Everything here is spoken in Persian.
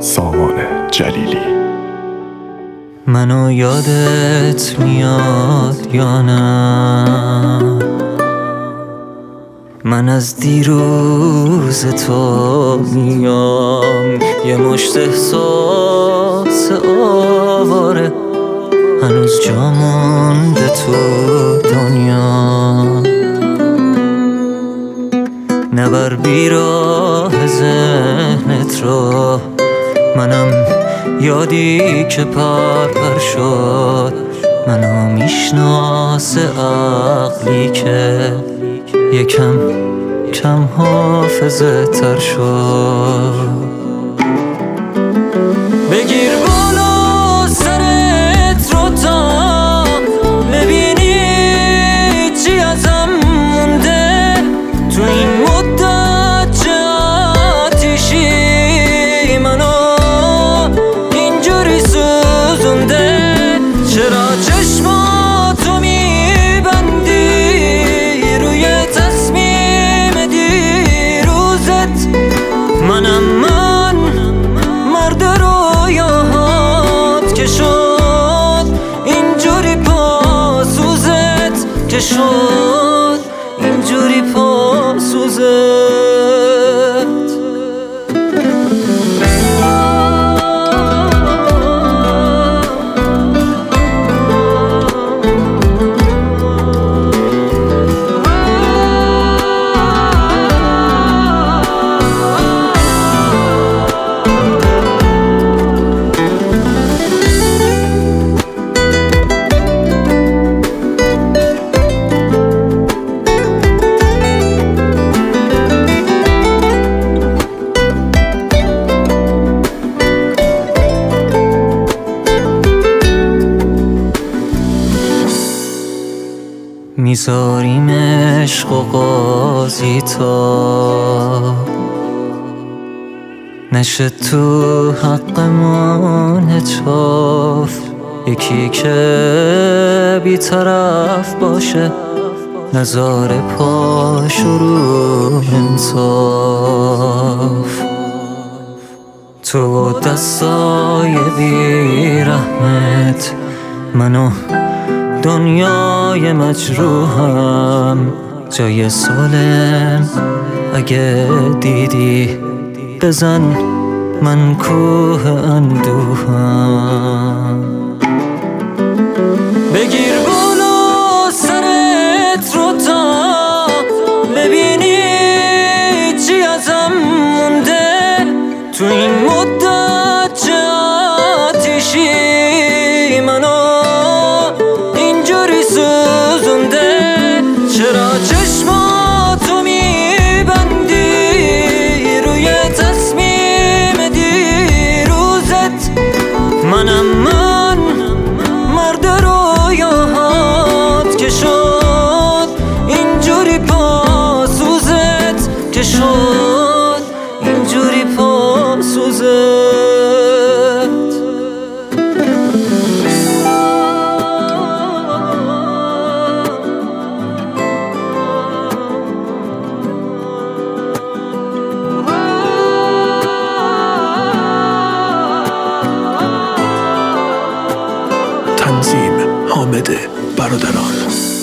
سامان جلیلی. منو یادت میاد یا نه؟ من از دیروز تو میام. یه مشت احساس آواره. هنوز جا مونده تو دنیا. نبر بیراه ذهنت رو. منم یادی که پر پر شد. منو می‌شناسه عقلی که یکم کم حافظه تر شد بگیر بالا سرت رو تا ببینی چی ازم مونده. تو این مدت چه آتیشی منو اینجوری سوزونده. چرا yo می‌ذاریم عشق و قاضی تا نشه تو حقمون اتفاف یکی که بیطرف باشه نظاره پاش رو انصاف. تو دستای بیرحمت منو دنیای مجروحم جای سالم اگه دیدی بزن من کوه که شد اینجوری پاسوزت تنظیم حامد برادران.